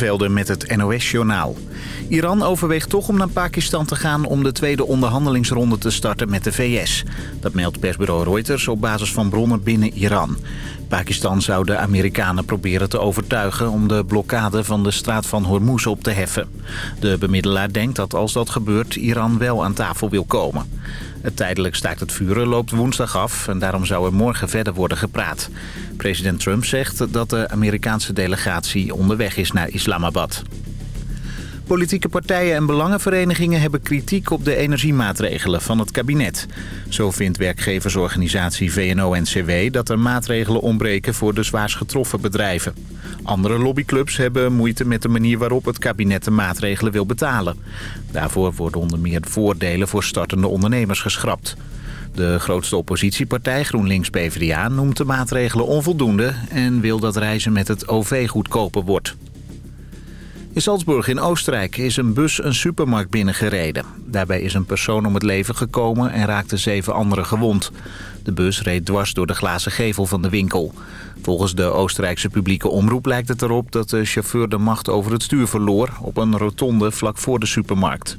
Velden met het NOS-journaal. Iran overweegt toch om naar Pakistan te gaan om de tweede onderhandelingsronde te starten met de VS. Dat meldt persbureau Reuters op basis van bronnen binnen Iran. Pakistan zou de Amerikanen proberen te overtuigen om de blokkade van de straat van Hormuz op te heffen. De bemiddelaar denkt dat als dat gebeurt Iran wel aan tafel wil komen. Het tijdelijk staakt het vuren loopt woensdag af en daarom zou er morgen verder worden gepraat. President Trump zegt dat de Amerikaanse delegatie onderweg is naar Islamabad. Politieke partijen en belangenverenigingen hebben kritiek op de energiemaatregelen van het kabinet. Zo vindt werkgeversorganisatie VNO-NCW dat er maatregelen ontbreken voor de zwaarst getroffen bedrijven. Andere lobbyclubs hebben moeite met de manier waarop het kabinet de maatregelen wil betalen. Daarvoor worden onder meer voordelen voor startende ondernemers geschrapt. De grootste oppositiepartij GroenLinks-PVDA noemt de maatregelen onvoldoende... en wil dat reizen met het OV goedkoper wordt. In Salzburg in Oostenrijk is een bus een supermarkt binnengereden. Daarbij is een persoon om het leven gekomen en raakte zeven anderen gewond. De bus reed dwars door de glazen gevel van de winkel. Volgens de Oostenrijkse publieke omroep lijkt het erop dat de chauffeur de macht over het stuur verloor... op een rotonde vlak voor de supermarkt.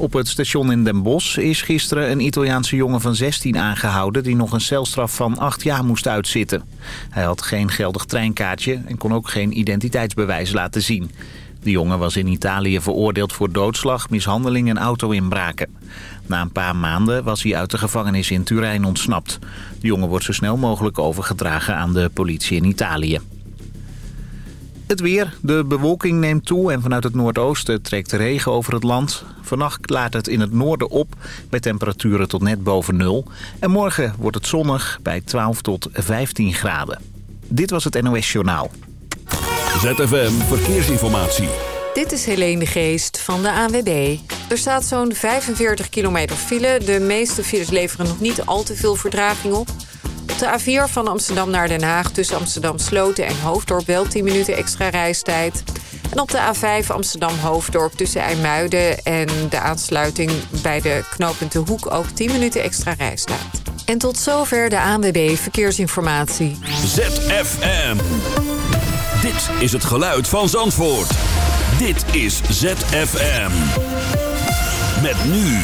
Op het station in Den Bosch is gisteren een Italiaanse jongen van 16 aangehouden... die nog een celstraf van 8 jaar moest uitzitten. Hij had geen geldig treinkaartje en kon ook geen identiteitsbewijs laten zien. De jongen was in Italië veroordeeld voor doodslag, mishandeling en auto-inbraken. Na een paar maanden was hij uit de gevangenis in Turijn ontsnapt. De jongen wordt zo snel mogelijk overgedragen aan de politie in Italië. Het weer. De bewolking neemt toe en vanuit het noordoosten trekt de regen over het land. Vannacht klaart het in het noorden op bij temperaturen tot net boven nul. En morgen wordt het zonnig bij 12 tot 15 graden. Dit was het NOS Journaal. ZFM Verkeersinformatie. Dit is Helene de Geest van de ANWB. Er staat zo'n 45 kilometer file. De meeste files leveren nog niet al te veel verdraging op. Op de A4 van Amsterdam naar Den Haag tussen Amsterdam Sloten en Hoofddorp wel 10 minuten extra reistijd. En op de A5 Amsterdam-Hoofddorp tussen IJmuiden en de aansluiting bij de knooppunt Hoek ook 10 minuten extra reistijd. En tot zover de ANWB Verkeersinformatie. ZFM. Dit is het geluid van Zandvoort. Dit is ZFM. Met nu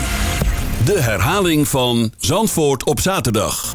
de herhaling van Zandvoort op zaterdag.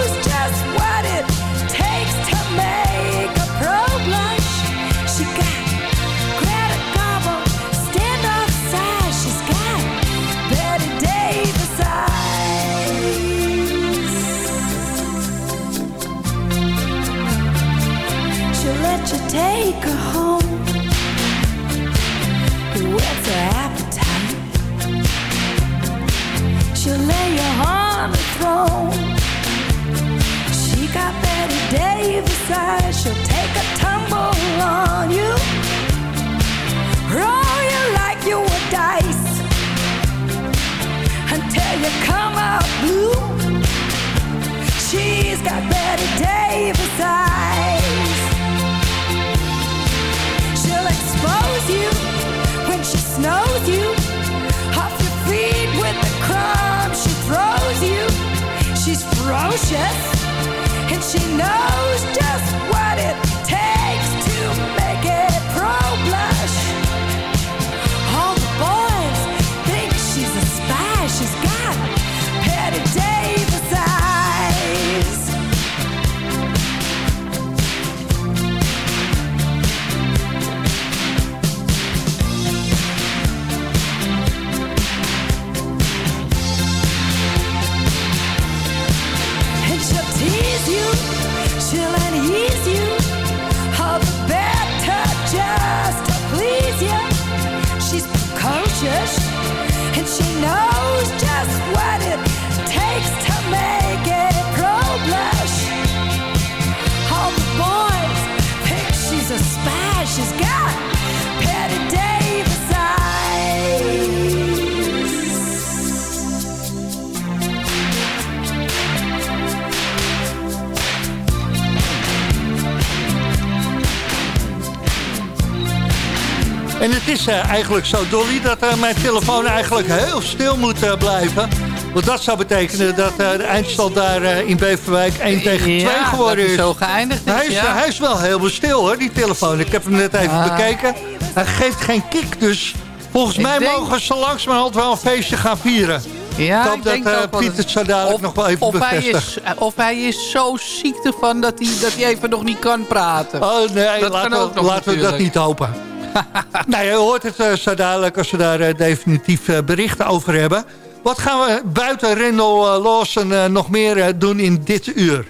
En het is uh, eigenlijk zo, Dolly, dat uh, mijn telefoon eigenlijk heel stil moet uh, blijven. Want dat zou betekenen dat de eindstand daar in Beverwijk 1 tegen 2 geworden is. zo geëindigd is, hij is, ja. hij is wel heel stil hoor, die telefoon. Ik heb hem net even ah. bekeken. Hij geeft geen kick, dus volgens ik mij denk... mogen ze langzamerhand wel een feestje gaan vieren. Ja, ik hoop ik dat uh, Piet het zo dadelijk of, nog wel even of bevestigt. Hij is, of hij is zo ziek ervan dat hij, dat hij even nog niet kan praten. Oh nee, dat laten, we, laten we dat niet hopen. nou, je hoort het uh, zo dadelijk als we daar uh, definitief uh, berichten over hebben. Wat gaan we buiten Rendel Lawson nog meer doen in dit uur?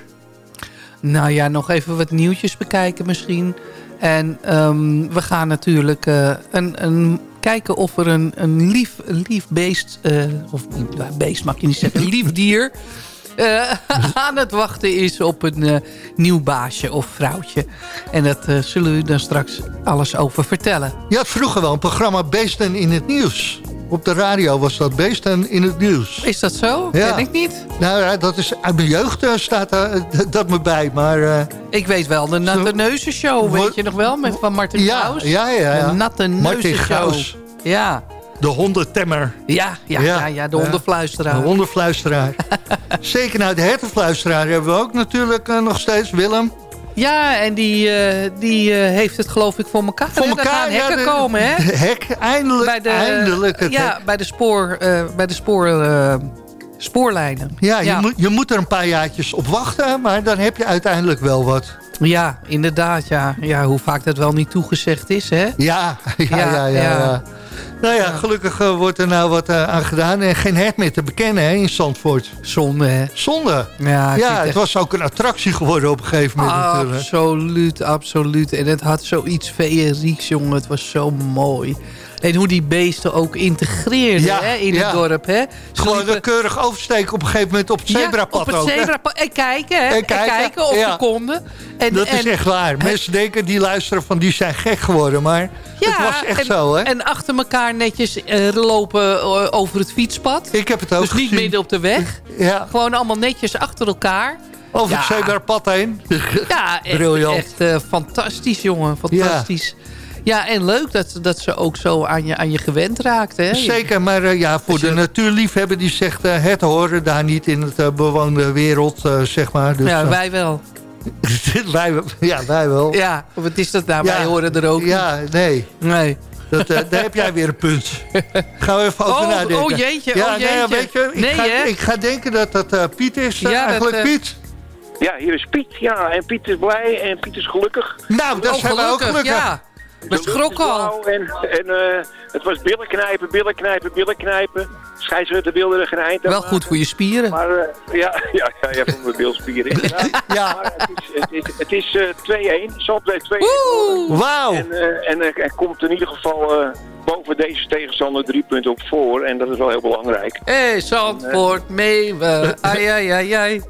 Nou ja, nog even wat nieuwtjes bekijken misschien. En um, we gaan natuurlijk een, een kijken of er een, een lief, lief beest... of beest mag je niet zeggen, lief dier... Uh, aan het wachten is op een uh, nieuw baasje of vrouwtje. En dat uh, zullen we dan straks alles over vertellen. Je had vroeger wel een programma Beesten in het Nieuws. Op de radio was dat Beesten in het Nieuws. Is dat zo? Ja. Ken ik niet. Nou dat is, uit mijn jeugd staat dat me bij. Maar, ik weet wel, de Natte Neuzen Show, weet je nog wel? Met, van Martin ja. Ja, ja, ja. De Natte Neuzen Show. Ja. De hondentemmer. Ja, ja, ja. ja de hondenfluisteraar. De hondenfluisteraar. Zeker, nou, de hertenfluisteraar hebben we ook natuurlijk uh, nog steeds, Willem. Ja, en die, uh, die uh, heeft het geloof ik voor elkaar. Voor elkaar, gaan hekken ja, de, komen, hè? Hek, eindelijk, bij de, eindelijk het Ja, hek. bij de, spoor, bij de spoor, spoorlijnen. Ja, ja. Je, moet, je moet er een paar jaartjes op wachten, maar dan heb je uiteindelijk wel wat. Ja, inderdaad, ja. ja hoe vaak dat wel niet toegezegd is, hè? Ja, ja, ja. ja, ja. ja. Nou ja, gelukkig uh, wordt er nou wat uh, aan gedaan. En geen hert meer te bekennen hè, in Zandvoort. Zonde, hè? Zonde. Ja, ja het echt... was ook een attractie geworden op een gegeven moment natuurlijk. Absoluut, absoluut. En het had zoiets feerieks, jongen. Het was zo mooi. En hoe die beesten ook integreerden ja, hè, in ja. het dorp. Hè. Ze Gewoon liepen... keurig oversteken op een gegeven moment op het zebrapad ja, op het zebrapad. En kijken, hè. En kijken, en kijken of ja. ze konden. En, dat en, is echt waar. Mensen denken, die luisteren van, die zijn gek geworden. Maar het was echt en, zo, hè. En achter elkaar netjes uh, lopen uh, over het fietspad. Ik heb het ook Dus gezien. niet midden op de weg. Ja. Gewoon allemaal netjes achter elkaar. Over het zebrapad heen. Ja, echt, Briljant. echt uh, fantastisch, jongen. Fantastisch. Ja. Ja, en leuk dat, dat ze ook zo aan je, aan je gewend raakt. Hè? Zeker, maar uh, ja, voor je... de natuurliefhebber die zegt... Uh, het horen daar niet in het uh, bewoonde wereld, zeg maar. Dus, ja, wij wel. wij, ja, wij wel. Ja, wat is dat nou? Ja, wij horen er ook Ja, nee. Nee. Dat, daar heb jij weer een punt. Gaan we even over oh, nadenken. Oh jeetje, ja, oh jeetje. Nee, weet je, ik, nee, ga, hè? ik ga denken dat dat Piet is. Ja, eigenlijk dat, Piet. Ja, hier is Piet. Ja, en Piet is blij en Piet is gelukkig. Nou, dat oh, zijn we ook gelukkig. Ja. We schrokken al. En, en uh, het was billen knijpen, billen knijpen, billen knijpen. Scheidsrechter wilde er geen eind aan Wel goed voor je spieren. Maar uh, ja, ja, ja, ja, voor mijn bilspieren inderdaad. ja. Maar het is, het is, het is uh, 2-1. Zand heeft 2-1. Wauw. En, uh, en er komt in ieder geval boven deze tegenstander drie punten op voor. En dat is wel heel belangrijk. Hé, hey, Zandvoort, mee. Ai, ai, ai, ai.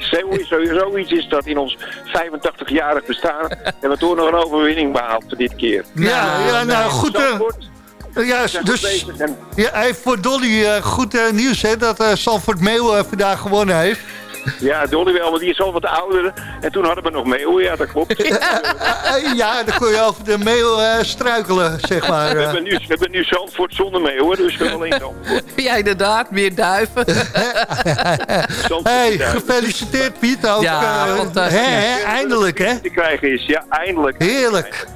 Sowieso iets is dat in ons 85-jarig bestaan hebben we toch nog een overwinning behaald dit keer. Ja, nou, ja nou goed. Uh, ja, dus ja, even voor Dolly uh, goed uh, nieuws hè, dat uh, Salford Meeuw vandaag gewonnen heeft. Ja, Dolly wel, want die is al wat ouder. En toen hadden we nog meeuwen, ja, dat klopt. ja, dan kon je over de meeuw uh, struikelen, zeg maar. We hebben nu, we hebben nu Zandvoort zonder meeuwen, dus we alleen Zandvoort. Ja, inderdaad, meer duiven. hey, gefeliciteerd Piet ook. Ja, uh, fantastisch. Hè, hè, eindelijk, hè? Te krijgen is, ja, eindelijk. Heerlijk.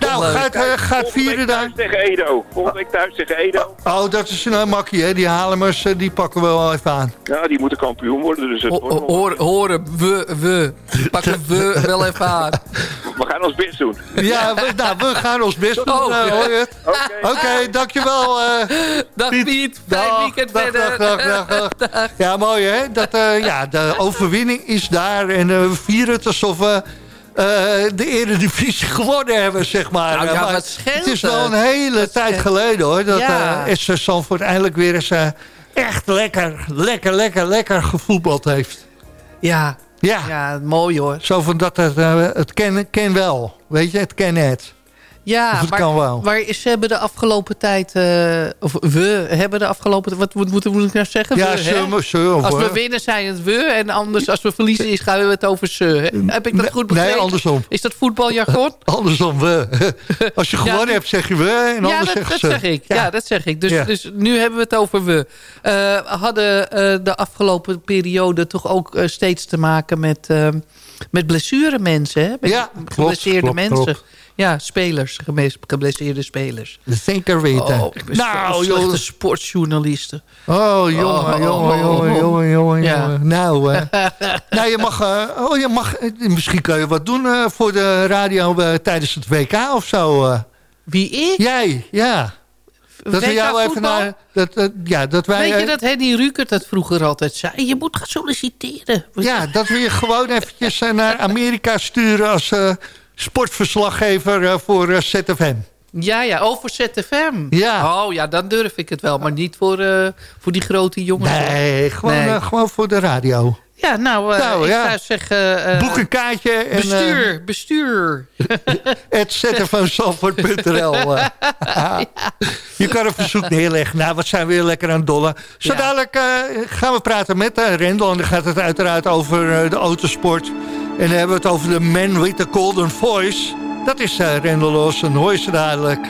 Nou, gaat, uh, gaat vieren daar. tegen Edo. Volgende week thuis tegen Edo. Oh, dat is een uh, makkie, hè? Die Halemers, uh, die pakken we wel even aan. Ja, die moeten kampioen worden. Dus het Ho hoor, horen, we, we. Pakken we wel even aan. We gaan ons best doen. Ja, we, nou, we gaan ons best doen, oh, hoor je het? Oké, okay. okay, dankjewel. dag Piet, Piet. fijn dag, weekend dag, verder. Dag, dag, dag, dag. Ja, mooi hè? Dat, ja, de overwinning is daar en we vieren het alsof we... Uh, de Eredivisie gewonnen hebben, zeg maar. Nou, ja, maar het is wel een hele wat tijd scheelt. geleden, hoor. Dat ja. uh, SV Zandvoort eindelijk weer eens uh, echt lekker, lekker, lekker, lekker gevoetbald heeft. Ja, ja. ja mooi hoor. Zo van dat het, het ken, ken wel. Weet je, het ken het. Ja, het maar, kan wel. maar ze hebben de afgelopen tijd... eh, of we hebben de afgelopen... Wat moet, moet, moet ik nou zeggen? Ja, we, ze, hè? ze, of, Als we winnen zijn het we. En anders als we verliezen is, gaan we het over ze. hè? Heb ik dat Nee, goed nee, begrepen? andersom. Is dat voetbaljargon? Andersom, we. Als je gewonnen hebt, zeg je we. En ja, anders dat, dat ze. zeg ik. Ja. dat zeg ik. Dus, Ja. dus nu hebben we het over we. Eh, hadden eh, de afgelopen periode toch ook steeds te maken met, met blessure mensen. Hè? Met Ja, geblesseerde klopt, mensen. klopt. Ja, spelers. Geblesseerde spelers. Zeker weten. Oh, nou, joh. sportjournalisten. Oh, jongen, Oh, jongen, oh, jongen, oh. jongen, jongen, Ja. jongen. Nou, nou, je mag, eh, oh, je mag, eh, misschien kun je wat doen eh, voor de radio tijdens het WK of zo. Wie ik? Jij, ja. Dat we WK jou even voetbal? naar, dat, ja, dat wij, Weet je eh, dat Henny Rukert dat vroeger altijd zei? Je moet gaan solliciteren. ja, dat we je gewoon eventjes eh, naar Amerika sturen als eh, sportverslaggever voor ZFM. Ja, ja, over ZFM. Ja. Oh ja, dan durf ik het wel. Maar niet voor, voor die grote jongens. Nee, gewoon, Nee. gewoon voor de radio. Ja, nou, eh, Nou, ik ja. zou zeggen... eh, Boek een kaartje en eh, bestuur, bestuur. het zfmzandvoort.nl. eh. Je kan een verzoek neerleggen. Nou, wat zijn we weer lekker aan het dollen. Zo dadelijk gaan we praten met Rendel. En dan gaat het uiteraard over de autosport. En dan hebben we het over de man with the golden voice. Dat is uh, Rendel Lawson. Hoor je ze dadelijk.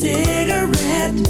Cigarette.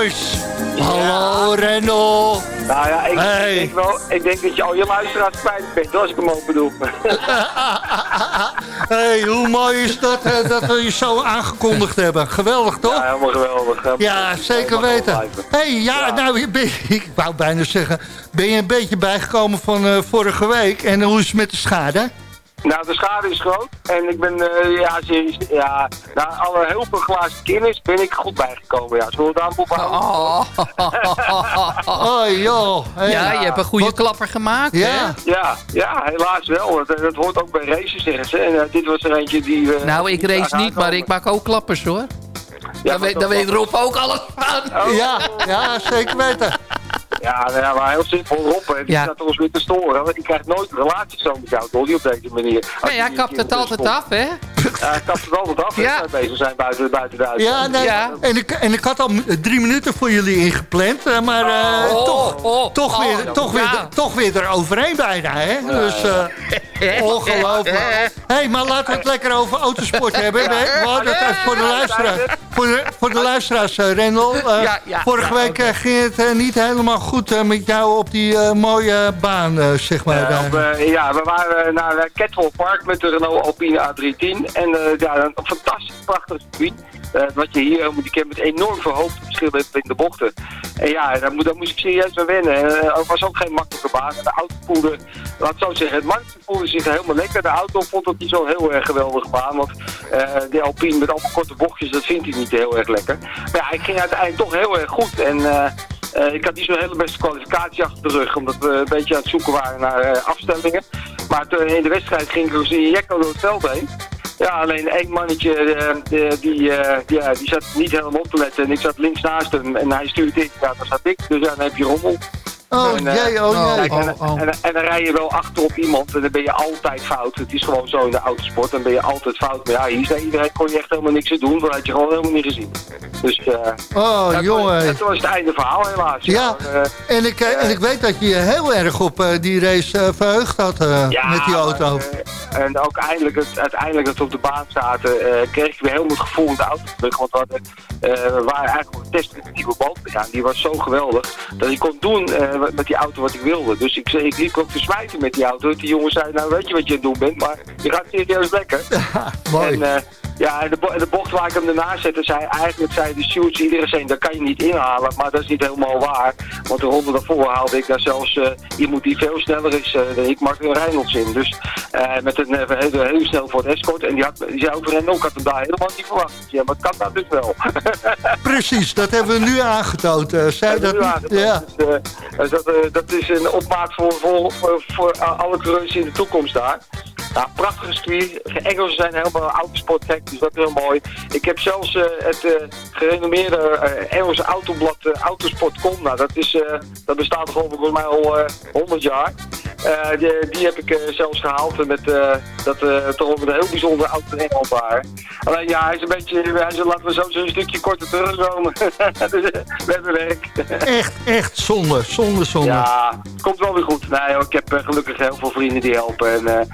Hallo, Randall. Nou ja, ik, Hey. ik, denk wel, ik denk dat je al je luisteraars kwijt bent, als ik hem open doe. hey, hoe mooi is dat eh, dat we je zo aangekondigd hebben. Geweldig, toch? Ja, helemaal geweldig. hè. Ja, zeker weten. hey, ja, Ja. nou, ben, ik wou bijna zeggen... ben je een beetje bijgekomen van eh, vorige week? En hoe is het met de schade? Nou, de schade is groot. En ik ben, eh, ja, ja, na alle heel veel glazen kennis ben ik goed bijgekomen. Ja, zullen we aanboek houden? Oh. Oh, joh. Hey. Ja, je hebt een goede Wat- klapper gemaakt, Ja. hè? Ja, ja, helaas wel. Dat, dat hoort ook bij races, zeggen ze. En eh, dit was er eentje die... eh, Nou, ik race niet, maar ik maak ook klappers, hoor. Ja, Daar weet, daar weet Rob ook alles van. Oh. Ja, ja, zeker weten. Ja, nou ja, maar heel simpel. Rob, hè, die Ja. staat ons weer te storen. Want die krijgt nooit een relatie zo met jou, Dolly, op deze manier. Nee, hij kapt het altijd af, hè? Hij kapt het altijd af, Ja. bezig zijn buiten, buiten de Ja, nee, Ja. En, ik, en ik had al drie minuten voor jullie ingepland. eh, Maar eh, Oh, toch, oh, toch, oh, weer, toch, weer, ja. toch weer eroverheen bijna. Hè? Dus eh, ongelooflijk. hey, maar laten we het lekker over autosport hebben. hè? We hadden het even voor de luisteraars. Voor de, voor de luisteraars, Rendel. Ja, ja, vorige ja, week ging het niet helemaal goed met jou op die mooie baan, zeg maar. Daar. op, ja, we waren naar uh, Catwall Park met de Renault Alpine A310. En eh, ja, een fantastisch prachtig circuit. Eh, wat je hier helemaal die kent met enorm veel hoogteverschillen in de bochten. En ja, daar, moet, daar moest ik serieus mee wennen. Eh, het was ook geen makkelijke baan. De auto voelde, laat ik zo het mannetje voelde zich helemaal lekker. De auto vond het niet zo heel erg geweldige baan. Want eh, de Alpine met allemaal korte bochtjes, dat vindt hij niet heel erg lekker. Maar ja, ik ging uiteindelijk toch heel erg goed. En eh, eh, ik had niet zo'n hele beste kwalificatie achter de rug. Omdat we een beetje aan het zoeken waren naar eh, afstellingen. Maar in de wedstrijd ging ik als een jekko door het veld heen. Ja, alleen één mannetje, eh, die, eh, ja, die zat niet helemaal op te letten. En ik zat links naast hem en hij stuurde in. Ja, daar zat ik. Dus ja, dan heb je rommel. oh en, eh, jee, oh oh, jee. Kijk, en, oh, oh. En, en dan rij je wel achter op iemand en dan ben je altijd fout. Het is gewoon zo in de autosport, dan ben je altijd fout. Maar ja, hier zei iedereen, kon je echt helemaal niks aan doen, want dat had je gewoon helemaal niet gezien. Dus eh Oh, dat, jongen. was, dat was het einde verhaal helaas. Ja. Maar, En ik, en ik weet dat je je heel erg op eh, die race eh, verheugd had eh, met die auto. maar, en ook eindelijk, het, uiteindelijk dat we op de baan zaten, eh, kreeg ik weer helemaal het gevoel in de auto terug. Want we, hadden, eh, we waren eigenlijk op een test met een nieuwe band gegaan. Die was zo geweldig dat ik kon doen eh, met die auto wat ik wilde. Dus ik, ik liep ook te smijten met die auto. Die jongen zei, nou weet je wat je aan het doen bent, maar je gaat serieus lekker. Mooi. En, ja, en de, bo- de bocht waar ik hem daarna zette, zei eigenlijk zei de shoots iedereen zei, dat kan je niet inhalen. Maar dat is niet helemaal waar. Want de ronde daarvoor haalde ik daar zelfs eh, iemand die veel sneller is eh, dan ik, Martin Reynolds in. Dus eh, met een heel, heel snel voor het escort. En die, had, die zei ook Renault, ik had hem daar helemaal niet verwacht. Ja, maar kan dat dus wel. Precies, dat hebben we nu aangetoond. zei dat Ja, niet? dat, Ja. is, dus dat, dat is een opmaat voor, voor, voor, voor alle coureurs in de toekomst daar. Nou, prachtige circuit. De Engelsen zijn helemaal autosportgek, dus dat is heel mooi. Ik heb zelfs eh, het eh, gerenommeerde eh, Engelse autoblad Autosport.com. Nou, dat, is, dat bestaat volgens mij al eh 100 jaar. Eh, die, die heb ik eh, zelfs gehaald met eh, dat toch ook een heel bijzondere auto in Engeland waren. Alleen ja, hij is een beetje, hij is, laten we zo een stukje korter terugkomen. dus hebben werk. Echt, echt zonde, zonde, zonde. Ja, het komt wel weer goed. Nee, ik heb gelukkig heel veel vrienden die helpen. En,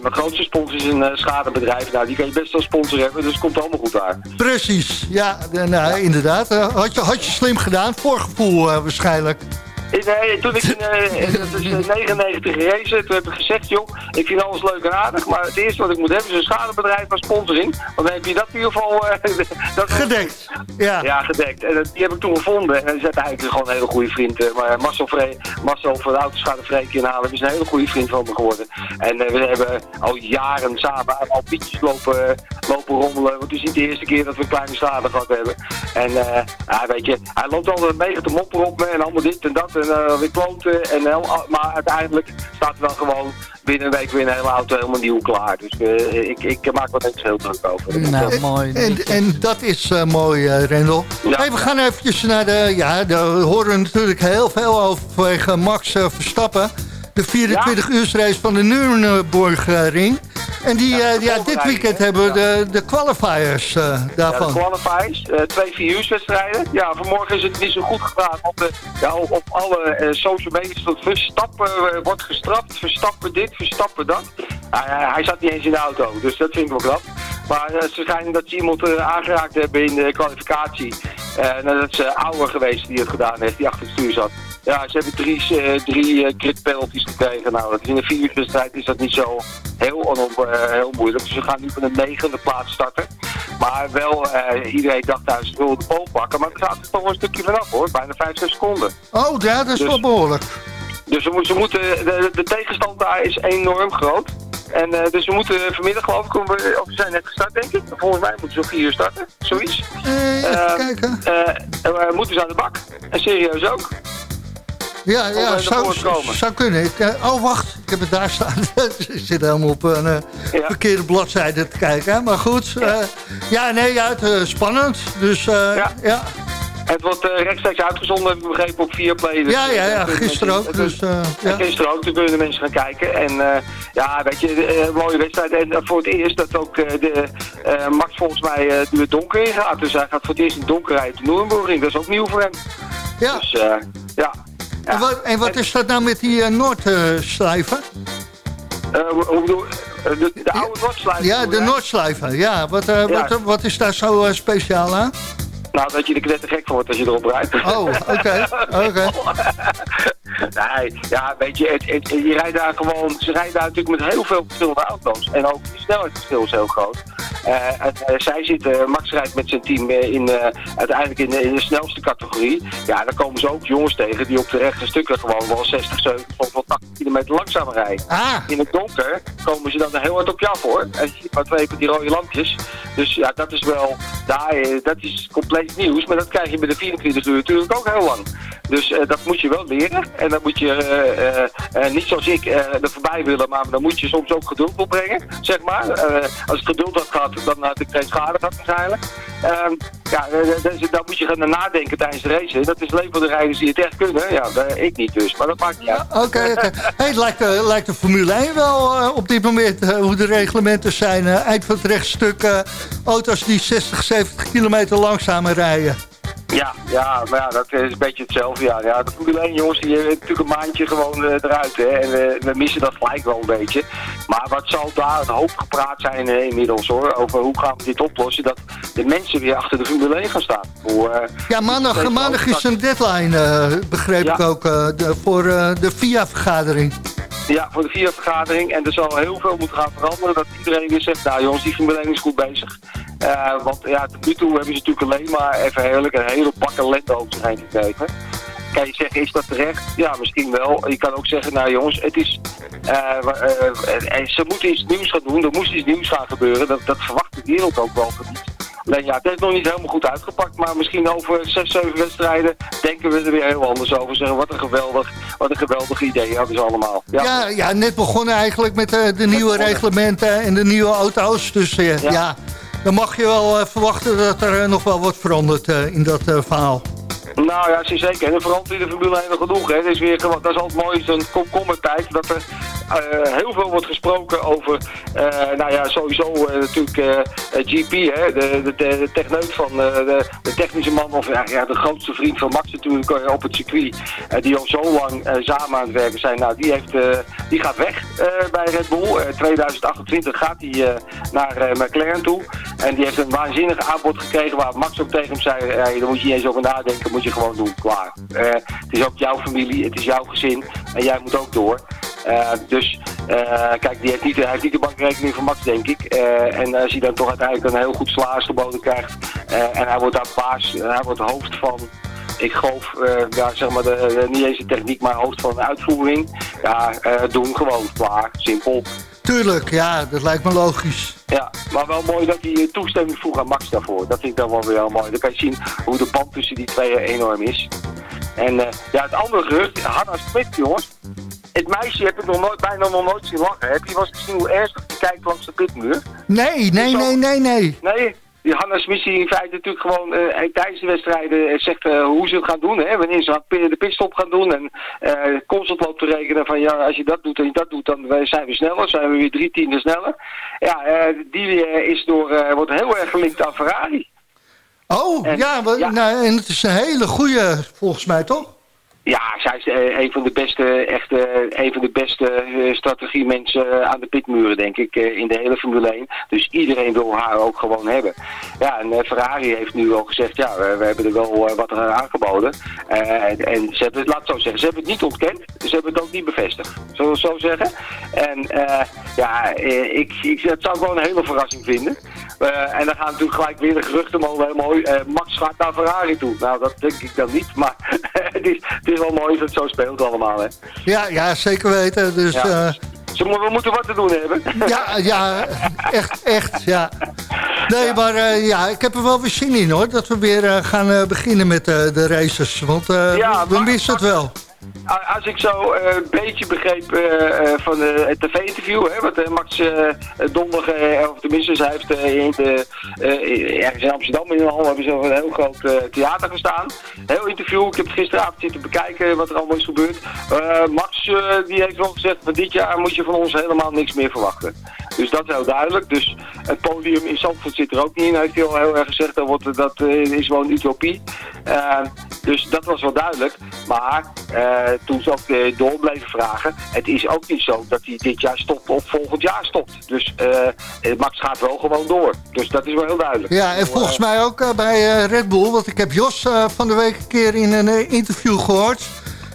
mijn grootste sponsor is een schadebedrijf. Nou, die kan je best wel sponsor hebben, dus het komt allemaal goed daar. Precies, ja, nou, inderdaad. Had, je, had je slim gedaan, voorgevoel waarschijnlijk. Nee, toen ik in, eh, in- dat is, eh, 99 gereden, toen heb ik gezegd, joh, ik vind alles leuk en aardig, maar het eerste wat ik moet hebben is een schadebedrijf als sponsoring. Want dan heb je dat in ieder geval... eh, dat Gedekt, ja. Ja, gedekt. En dat- die heb ik toen gevonden. En dat is uiteindelijk gewoon een hele goede vriend. eh, Maar Marcel, Vre Marcel van de Autoschade Freek inhalen is een hele goede vriend van me geworden. En eh, we hebben al jaren samen aan alpietjes lopen, lopen rommelen. Want het is niet de eerste keer dat we een kleine schade gehad hebben. En eh, ja, weet je, hij loopt altijd mega te mopperen op me en allemaal dit en dat. En eh weer kloten. En, heel- maar uiteindelijk staat er dan gewoon binnen een week weer een hele auto helemaal nieuw klaar. Dus eh, ik, ik maak er niks heel druk over. Nou, mooi. En, en dat is eh, mooi, eh Rendel. Ja. Hey, we gaan eventjes naar de... Ja, daar horen we natuurlijk heel veel over vanwege Max Verstappen. De 24-uursrace van de Nürburgring. En die, Ja, eh, de ja, dit weekend hebben we de, de qualifiers eh, Ja, de daarvan. qualifiers, eh, twee vier-uurswedstrijden. Ja, vanmorgen is het niet zo goed gedaan. Want eh, ja, op, op alle social media stond Verstappen wordt gestraft, Verstappen dit, Verstappen dat. Ja, hij zat niet eens in de auto, dus dat vind ik wel knap. Maar ze schijnen dat ze iemand aangeraakt hebben in de kwalificatie. Dat is uh, ouder geweest die het gedaan heeft, die achter het stuur zat. Ja, ze hebben drie, uh, drie uh, grid penalties gekregen. Nou, dat is in een vierwedstrijd is dat niet zo heel, heel moeilijk. Dus we gaan nu van de negende plaats starten. Maar wel, iedereen dacht thuis, ze willen de pol pakken. Maar er gaat er toch een stukje vanaf hoor, bijna 5, 6 seconden. Oh, ja, dat is dus, wel behoorlijk. Dus ze, ze moeten, de, de tegenstand daar is enorm groot. En uh, dus we moeten vanmiddag geloof ik, we, of we zijn net gestart denk ik. Volgens mij moeten ze om vier uur starten, zoiets. Uh, even uh, kijken. we moeten ze aan de bak. En serieus ook. Ja, ja zou, zou kunnen. Ik, oh, wacht. Ik heb het daar staan. Ze zit helemaal op een ja. verkeerde bladzijde te kijken. Maar goed. Ja, ja nee, ja, het, spannend. Dus ja. ja. Het wordt uh, rechtstreeks uitgezonden, heb ik begrepen, op vier play. Dus, ja, ja, ja, gisteren ook. Dus, uh, ja. Gisteren ook, toen kunnen de mensen gaan kijken. En uh, ja, weet je, een mooie wedstrijd. En voor het eerst dat ook de, Max volgens mij de donker in gaat. Dus hij gaat voor het eerst in donker rijden de Noornburgring. Dat is ook nieuw voor hem. Ja. Dus ja. Ja. En wat, en wat is dat nou met die Noordslijven? hoe bedoel de, de oude Noordslijven? Ja, de Noordslijven. Ja, wat, ja. Wat, wat is daar zo speciaal aan? Nou, dat je er net te gek wordt als je erop rijdt. Oh, oké. oké. nee, ja, weet je, het, het, je rijdt daar gewoon... Ze rijden daar natuurlijk met heel veel verschillende auto's. En ook de snelheidsverschil is heel groot. En, uh, zij zitten, Max rijdt met zijn team in, uiteindelijk in, in, de snelste categorie. Ja, dan komen ze ook jongens tegen die op de rechte stukken gewoon wel 60, 70, of wel 80 kilometer langzamer rijden. Ah. In het donker komen ze dan heel hard op je af hoor. En je ziet maar twee van die rode lampjes. Dus ja, dat is wel, daar, dat is compleet nieuws. Maar dat krijg je bij de 24 uur natuurlijk ook heel lang. Dus uh, dat moet je wel leren. En dan moet je uh, uh, niet zoals ik er voorbij willen, maar dan moet je soms ook geduld opbrengen, zeg maar. als het geduld had gehad, dan had ik geen schade gehad waarschijnlijk. Ehm, ja, dus, dan moet je gaan nadenken tijdens de race. Dat is alleen voor de rijders die het echt kunnen. Ja, ik niet dus, maar dat maakt niet uit. Oké, okay, okay. hey, het lijkt, lijkt de Formule 1 wel op dit moment, hoe de reglementen zijn. eind van het rechtstuk, auto's die 60, 70 kilometer langzamer rijden. Ja, ja, maar ja, dat is een beetje hetzelfde. Ja, ja de Formule 1 jongens, die hebben natuurlijk een maandje gewoon uh, eruit. Hè, en uh, we missen dat gelijk wel een beetje. Maar wat zal daar een hoop gepraat zijn uh, inmiddels hoor. Over hoe gaan we dit oplossen. Dat de mensen weer achter de Formule 1 gaan staan. Voor, ja, maandag, maandag is een deadline, begreep ja. ik ook, de, voor de VIA-vergadering. Ja, voor de VIA-vergadering. En er zal heel veel moeten gaan veranderen. Dat iedereen weer zegt, nou jongens, die Formule 1 is goed bezig. Uh, want ja, tot nu toe hebben ze natuurlijk alleen maar even heerlijk een hele bak ellende over zich heen gekregen. Kan je zeggen, is dat terecht? Ja, misschien wel. Je kan ook zeggen, nou jongens, het is, uh, uh, ze moeten iets nieuws gaan doen. Er moest iets nieuws gaan gebeuren. Dat, dat verwacht de wereld ook wel van ja, het heeft nog niet helemaal goed uitgepakt. Maar misschien over zes, zeven wedstrijden denken we er weer heel anders over. Zeggen, wat een geweldig, wat een geweldig idee hadden ze allemaal. Ja, ja, ja net begonnen eigenlijk met de, de nieuwe reglementen en de nieuwe auto's. Dus ja. ja dan mag je wel verwachten dat er nog wel wordt veranderd in dat verhaal. Nou ja, zeker. En er verandert de Formule 1 nog genoeg. Hè. Het is weer, dat is altijd mooi, zo'n komkommertijd, dat er heel veel wordt gesproken over, uh, nou ja, sowieso uh, natuurlijk GP, hè, de, de, techneut van de, de, technische man, of de grootste vriend van Max natuurlijk op het circuit, die al zo lang samen aan het werken zijn. Nou, die, heeft, die gaat weg bij Red Bull. 2028 gaat hij naar McLaren toe. En die heeft een waanzinnig aanbod gekregen waar Max ook tegen hem zei, daar moet je niet eens over nadenken, moet je gewoon doen, klaar. het is ook jouw familie, het is jouw gezin en jij moet ook door. Uh, dus uh, kijk, die heeft, niet, hij heeft niet de bankrekening van Max, denk ik. Uh, en als hij dan toch uiteindelijk een heel goed salaris geboden krijgt... en hij wordt daar baas, hij wordt hoofd van... Ik geloof, ja, zeg maar, de, de, niet eens de techniek, maar hoofd van de uitvoering. Ja, doen gewoon, klaar, simpel. Tuurlijk, ja, dat lijkt me logisch. Ja, maar wel mooi dat hij toestemming vroeg aan Max daarvoor. Dat vind ik dan wel weer heel mooi. Dan kan je zien hoe de band tussen die twee enorm is. En ja, het andere gerucht, Hanna Smit, jongens het meisje heb ik nog nooit, bijna nog nooit zien lachen. Heb je wel eens gezien hoe ernstig kijkt langs de pitmuur? Nee, nee, nee, nee, nee. Nee? Die Hanna Smith in feite natuurlijk gewoon uh, tijdens de wedstrijden zegt uh, hoe ze het gaan doen. Hè? Wanneer ze de pitstop gaan doen en uh, constant loopt te rekenen van ja, als je dat doet en je dat doet, dan zijn we sneller. Zijn we weer drie tienden sneller. Ja, die is door, wordt heel erg gelinkt aan Ferrari. Oh, en, ja, ja. Nou, en het is een hele goede volgens mij toch? Ja, zij is uh, een van de beste, echt uh, een van de beste uh, strategiemensen aan de pitmuren, denk ik, in de hele Formule 1. Dus iedereen wil haar ook gewoon hebben. Ja, en Ferrari heeft nu al gezegd, ja, we, hebben er wel wat aan aangeboden. en, ze hebben, laat het zo zeggen, ze hebben het niet ontkend, ze hebben het ook niet bevestigd. Zullen we het zo zeggen? En ja, ik, ik, dat zou ik wel een hele verrassing vinden. en dan gaan natuurlijk gelijk weer de geruchten mogen mooi. Max gaat naar Ferrari toe. Nou, dat denk ik dan niet, maar het, het is is wel mooi dat het zo speelt allemaal, hè. Ja, ja zeker weten. Dus, ja. Ze, we moeten wat te doen hebben. Ja, ja echt, echt, ja. Nee, maar uh, ja, ik heb er wel weer zin in, hoor. Dat we weer uh, gaan uh, beginnen met de races. Want ja, we missen het wel. Als ik zo uh, een beetje begreep uh, van het tv-interview, wat Max donderdag, of tenminste, zij heeft ergens in Amsterdam in een hal hebben ze een heel groot theater gestaan. Heel interview, ik heb het gisteravond zitten bekijken wat er allemaal is gebeurd. Max die heeft wel gezegd, van dit jaar moet je van ons helemaal niks meer verwachten. Dus dat is heel duidelijk. Dus het podium in Zandvoort zit er ook niet in, heeft hij al heel erg gezegd. Dat, wordt, dat is wel een utopie. dus dat was wel duidelijk. Maar toen ze ook uh, door bleven vragen. Het is ook niet zo dat hij dit jaar stopt of volgend jaar stopt. Dus uh, Max gaat wel gewoon door. Dus dat is wel heel duidelijk. Ja, en volgens mij ook bij Red Bull. Want ik heb Jos van de week een keer in een interview gehoord.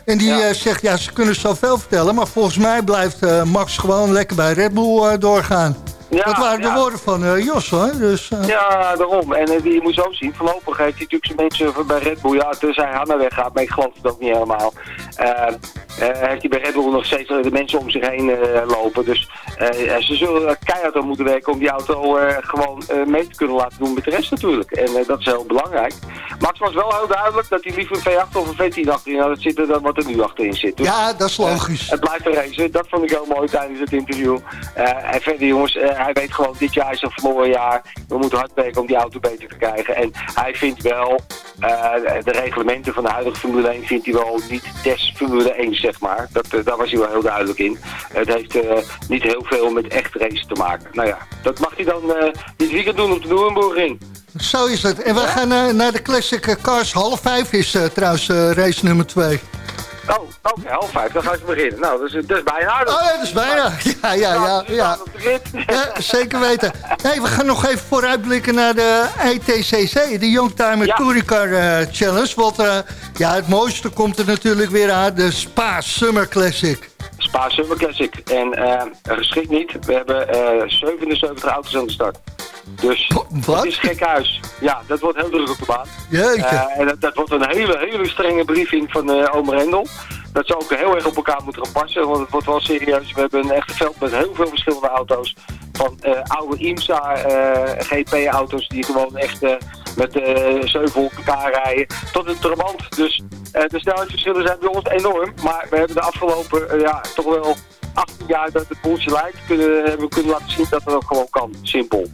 En die zegt, ja, ze kunnen zoveel vertellen. Maar volgens mij blijft Max gewoon lekker bij Red Bull doorgaan. Ja, dat waren de woorden van uh, Jos hoor. Dus, uh... Ja, daarom. En uh, je moet zo zien, voorlopig heeft hij natuurlijk zijn mensen bij Red Bull, ja, tussen hij Hanna weggaat, maar ik geloof het ook niet helemaal. heeft hij bij Red Bull nog steeds de mensen om zich heen lopen. Dus ze zullen keihard aan moeten werken om die auto gewoon mee te kunnen laten doen met de rest natuurlijk. En dat is heel belangrijk. Max was wel heel duidelijk dat hij liever een V8 of een V10 achterin had zitten dan wat er nu achterin zit. Dus, ja, dat is logisch. het blijft een race. Dat vond ik heel mooi tijdens het interview. en verder jongens, hij weet gewoon, dit jaar is een verloren jaar. We moeten hard werken om die auto beter te krijgen. En hij vindt wel, uh, de reglementen van de huidige Formule 1 vindt hij wel niet des Formule 1, zeg maar. Dat, uh, daar was hij wel heel duidelijk in. Het heeft uh, niet heel veel met echt race te maken. Nou ja, dat mag hij dan dit weekend doen op de Nürburgring. Zo is het. En we gaan naar de Classic Cars. Half vijf is trouwens race nummer 2. Oh, oké, okay, half vijf, dan ga ik beginnen. Nou, dat is, dat is bijna. Oh dat is bijna. Ja, ja, ja. ja, ja. zeker weten. Hey, we gaan nog even vooruitblikken naar de ITCC, de Youngtimer ja. Touringcar uh, Challenge. Want uh, ja, het mooiste komt er natuurlijk weer aan, de Spa Summer Classic. Spa Summer Classic. En uh, geschikt niet, we hebben 77 auto's aan de start. Dus Wat? het is gek huis. Ja, dat wordt heel druk op de baan. Uh, en dat, dat, wordt een hele, hele strenge briefing van uh, Omer Rendel. Dat ze ook heel erg op elkaar moeten gaan passen, want het wordt wel serieus. We hebben een echte veld met heel veel verschillende auto's. Van uh, oude IMSA GP-auto's die gewoon echt met uh, 700 elkaar rijden, tot een Trabant. Dus de snelheidsverschillen zijn bij ons enorm. Maar we hebben de afgelopen, ja, toch wel 18 jaar dat het boeltje lijkt, kunnen, hebben we kunnen laten zien dat het ook gewoon kan. Simpel.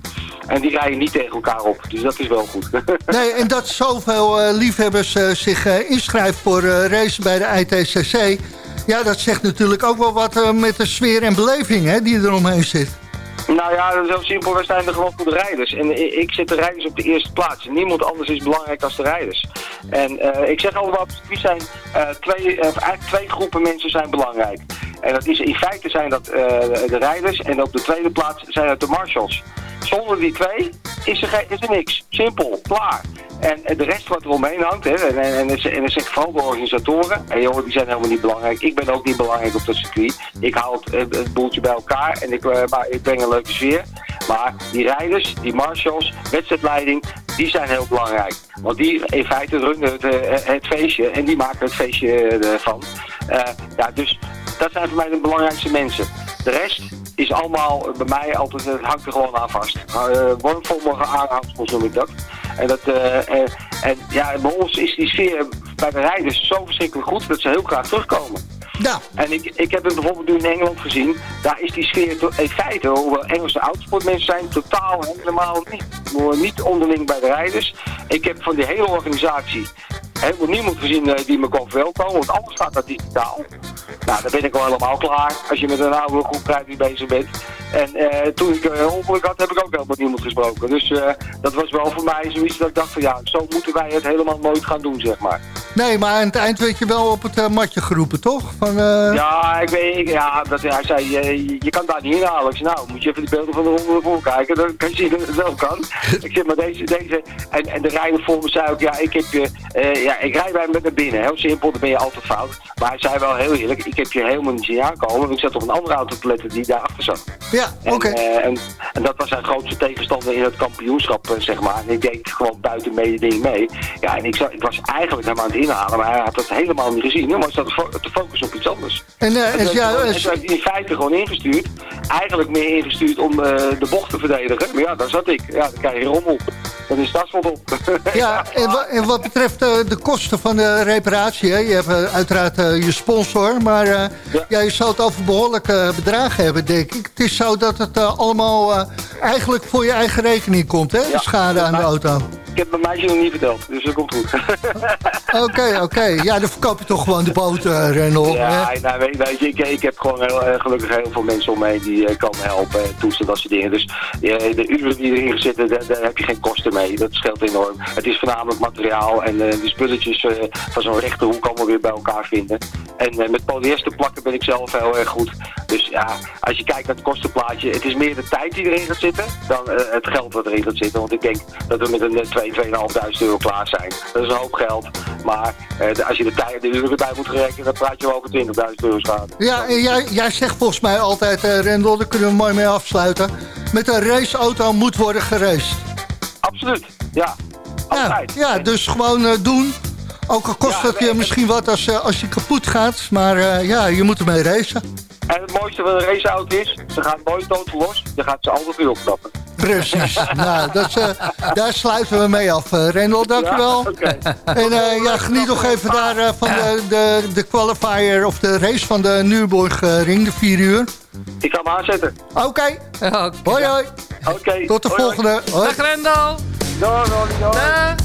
En die rijden niet tegen elkaar op. Dus dat is wel goed. nee, en dat zoveel uh, liefhebbers uh, zich uh, inschrijven voor racen bij de ITCC... ja, dat zegt natuurlijk ook wel wat met de sfeer en beleving hè, die er omheen zit. Nou ja, dat is heel simpel. Wij zijn er gewoon voor de rijders. En ik zet de rijders op de eerste plaats. Niemand anders is belangrijk als de rijders. En ik zeg allemaal, wie zijn twee, eigenlijk twee groepen mensen zijn belangrijk. En dat is, in feite zijn dat de rijders en op de tweede plaats zijn dat de marshals. Zonder die twee is er, is er niks. Simpel, klaar. En de rest wat er omheen hangt, hè, en, en, en, en dan de organisatoren, en joh, die zijn helemaal niet belangrijk. Ik ben ook niet belangrijk op dat circuit. Ik hou het, boeltje bij elkaar en ik, uh, maar ik breng een leuke sfeer. Maar die rijders, die marshals, wedstrijdleiding, die zijn heel belangrijk. Want die in feite runnen het, eh, het feestje en die maken het feestje ervan. Uh, ja, dus dat zijn voor mij de belangrijkste mensen. De rest is allemaal bij mij altijd, het hangt er gewoon aan vast. Uh, wormvormige aanhangsels noem ik dat. En, dat uh, en, en, ja, bij ons is die sfeer bij de rijders zo verschrikkelijk goed dat ze heel graag terugkomen. Ja. En ik, ik heb het bijvoorbeeld nu in Engeland gezien. Daar is die sfeer in feite, hoewel Engelse autosportmensen zijn, totaal helemaal niet. Niet onderling bij de rijders. Ik heb van die hele organisatie helemaal niemand gezien uh, die me kon verwelkomen, want alles gaat dat digitaal. Nou, dan ben ik al helemaal klaar. Als je met een oude groep die bezig bent. En toen ik een ongeluk had, heb ik ook helemaal niemand gesproken. Dus dat was wel voor mij zoiets dat ik dacht van ja, zo moeten wij het helemaal nooit gaan doen, zeg maar. Nee, maar aan het eind werd je wel op het matje geroepen, toch? Van, Ja, ik weet, ja, dat, hij zei, je kan daar niet inhalen. Ik zei, nou, moet je even de beelden van de ronde ervoor kijken, dan kan je zien dat het wel kan. ik zeg, maar deze, deze, en, en de me zei ook, ja, ik heb je, ja, ik rij bij me naar binnen. Heel simpel, dan ben je altijd fout. Maar hij zei wel heel eerlijk, ik heb je helemaal niet zien aankomen. Want ik zat op een andere auto te letten die daarachter zat. Ja, oké. En, en, en, dat was zijn grootste tegenstander in het kampioenschap, zeg maar. En ik deed gewoon buiten ding mee. Ja, en ik, zat, ik was eigenlijk hem aan het inhalen, maar hij had het helemaal niet gezien. Maar hij zat te focussen op iets anders. En, uh, en, ja, en, en, in feite gewoon ingestuurd. Eigenlijk meer ingestuurd om uh, de bocht te verdedigen. Maar ja, daar zat ik. Ja, dan krijg je rommel. Dan is stadsveld op. ja, en, en, wat betreft uh, de kosten van de reparatie. Hè? Je hebt uiteraard je sponsor. Maar ja. ja. je zou het over behoorlijke bedragen hebben, denk ik. Het is zo dat het allemaal eigenlijk voor je eigen rekening komt, hè? De schade aan de auto. Ik heb mijn meisje nog niet verteld, dus dat komt goed. Oké, oké. Ja, dan verkoop je toch gewoon de boot, uh. Ja, nou, weet, weet je, ik, ik, heb gewoon heel, uh, gelukkig heel veel mensen om me die uh, komen helpen en toetsen, dat soort dingen. Dus de uren die erin zitten, daar, daar, heb je geen kosten mee. Dat scheelt enorm. Het is voornamelijk materiaal en de spulletjes van zo'n rechte hoek allemaal weer bij elkaar vinden. En met polyester plakken ben ik zelf heel erg goed. Dus ja, als je kijkt naar het kostenplaatje, het is meer de tijd die erin gaat zitten dan het geld wat erin gaat zitten. Want ik denk dat we met een 2, 2.500 euro klaar zijn. Dat is een hoop geld. Maar eh, als je de tijd de uren erbij moet rekenen, dan praat je wel over 20.000 euro schade. Ja, en jij, jij zegt volgens mij altijd, uh, Rendel, daar kunnen we mooi mee afsluiten. Met een raceauto moet worden geraced. Absoluut, ja. Altijd. Ja, ja dus gewoon uh, doen. Ook al kost het je misschien wat als, als je kapot gaat. Maar ja, je moet ermee racen. En het mooiste van een raceauto is, ze gaan nooit dood los. Je gaat ze altijd weer opknappen. Precies. nou, dat, uh, daar sluiten we mee af. Uh, Rendel, dankjewel. Ja, okay. En uh, ja, geniet nog even daar van de, de, de qualifier of de race van de Nürburgring, de 4 uur. Ik ga hem aanzetten. Oké. Okay. okay. Hoi, hoi. Oké. Tot de hoi, volgende. Hoi. Dag Rendel. Doei, doei, doei.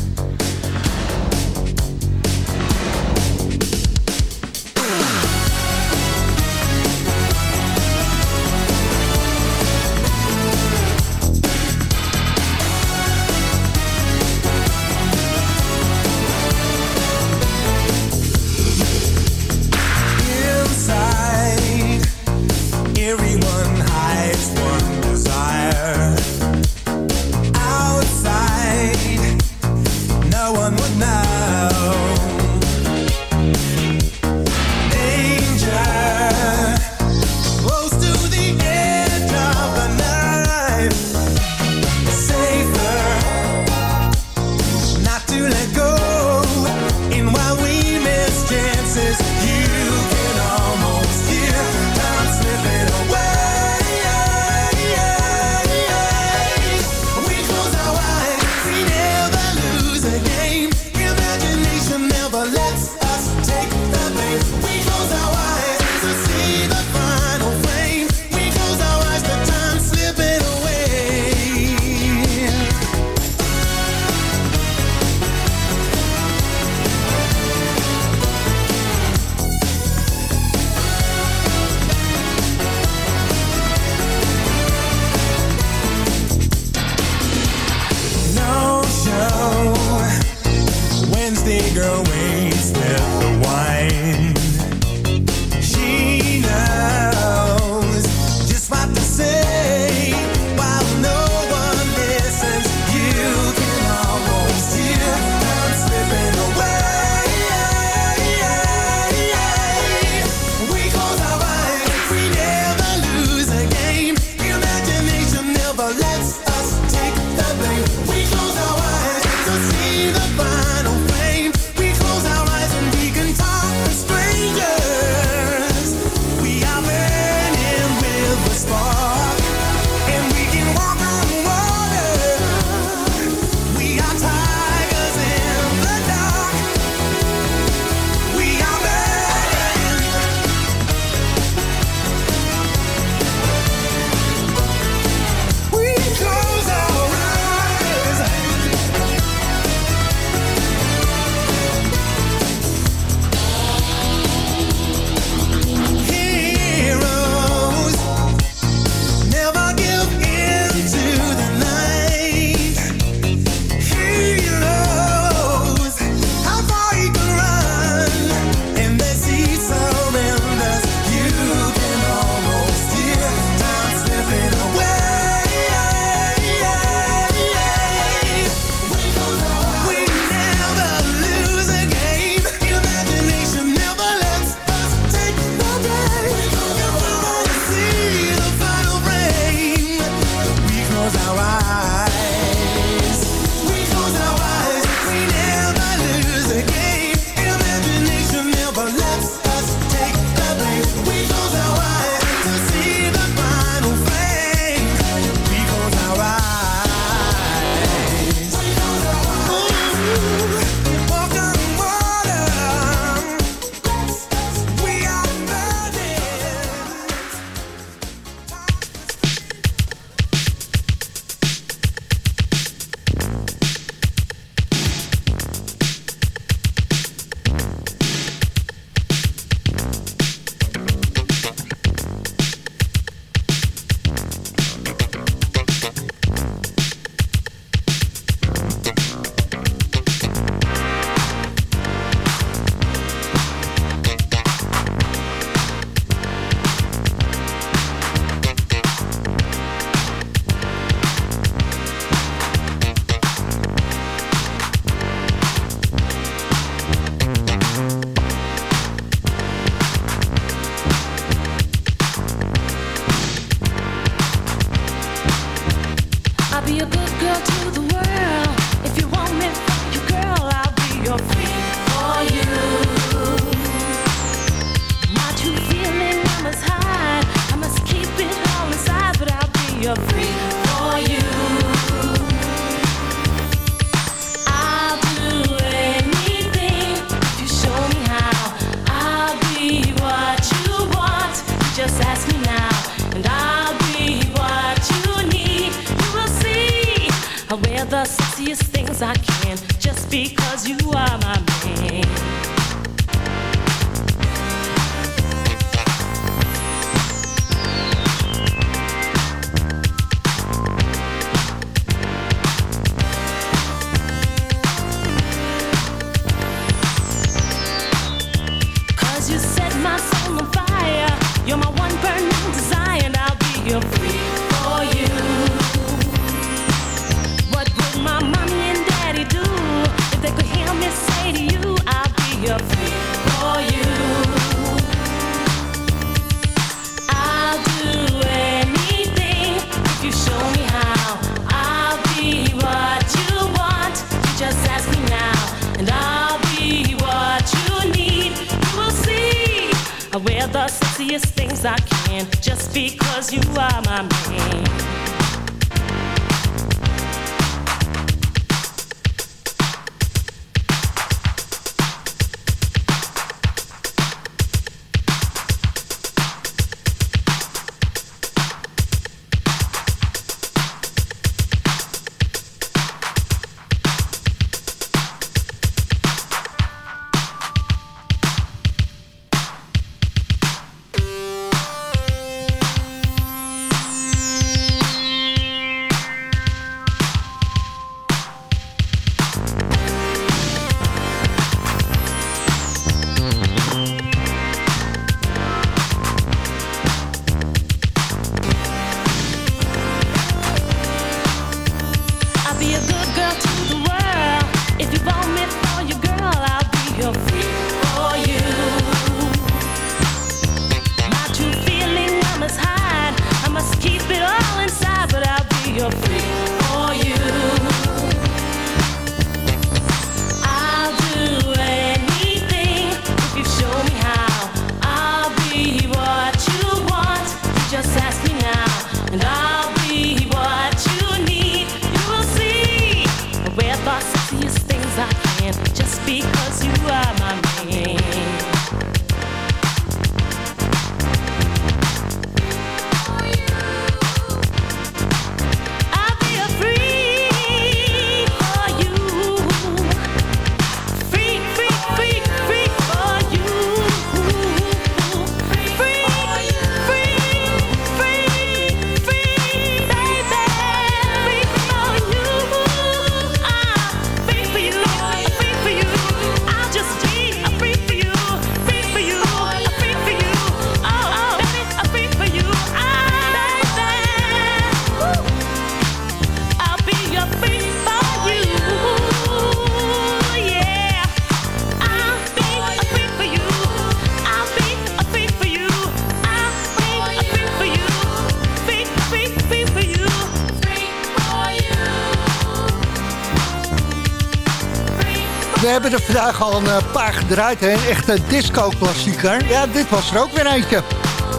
Hebben er vandaag al een eh, paar gedraaid. Hè? Een echte disco-klassieker. Ja, dit was er ook weer eentje.